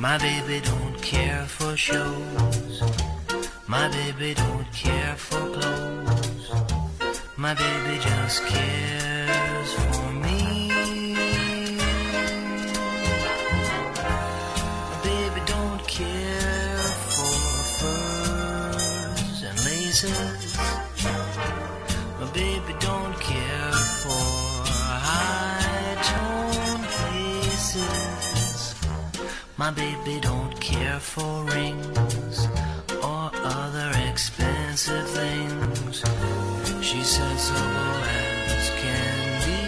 My baby don't care for shows. My baby don't care for clothes. My baby just cares for me. My baby don't care for furs and laces. My baby don't care My baby don't care for rings or other expensive things. She's sensible as can be.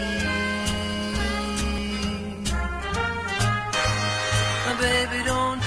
My baby don't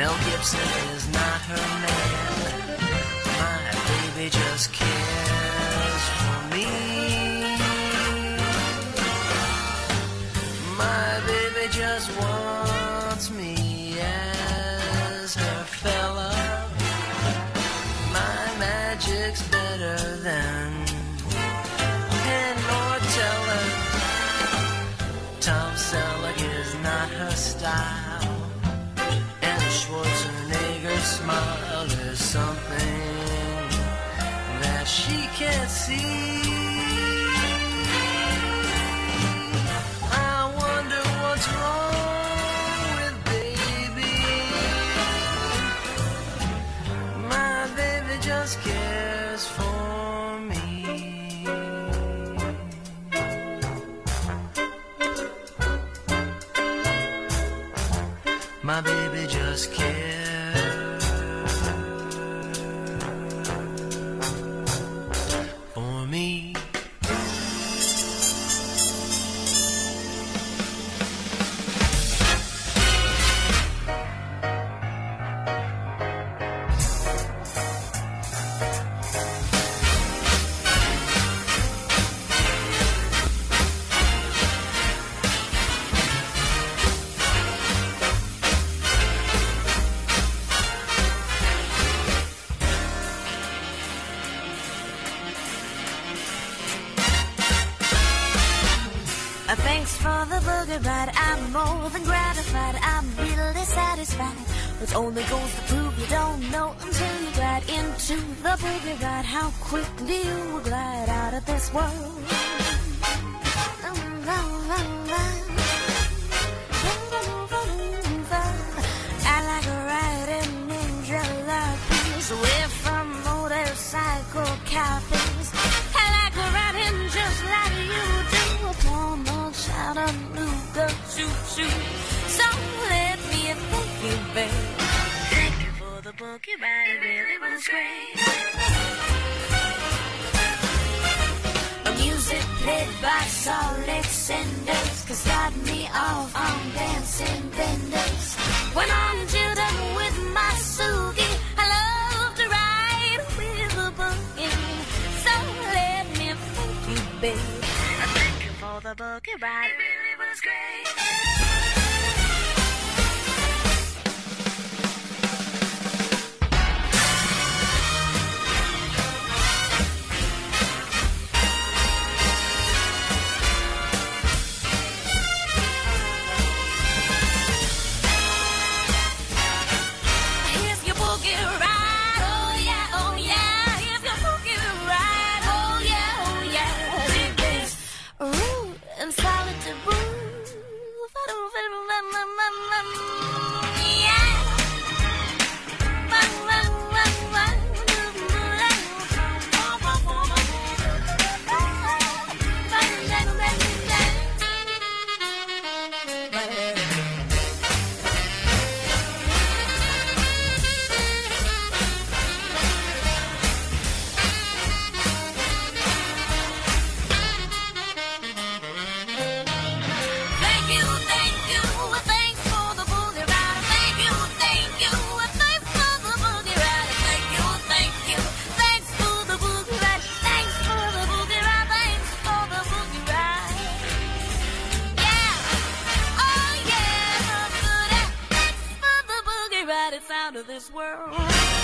Mel Gibson is not her man. Smile is something that she can't see. I wonder what's wrong with baby. My baby just cares for me. My baby just cares for the boogie ride. I'm more than gratified. I'm really satisfied. Which only goes to prove you don't know until you glide into the boogie ride. How quickly you glide out of this world. Choo choo. So let me thank you, babe. Thank you for the bookie ride, it really was great. A music played by solid cinders can start me off on dancing I'm chilled with my Sugi, I love to ride with a boogie. So let me thank you, babe. Thank you for the boogie ride, was great. Out of this world.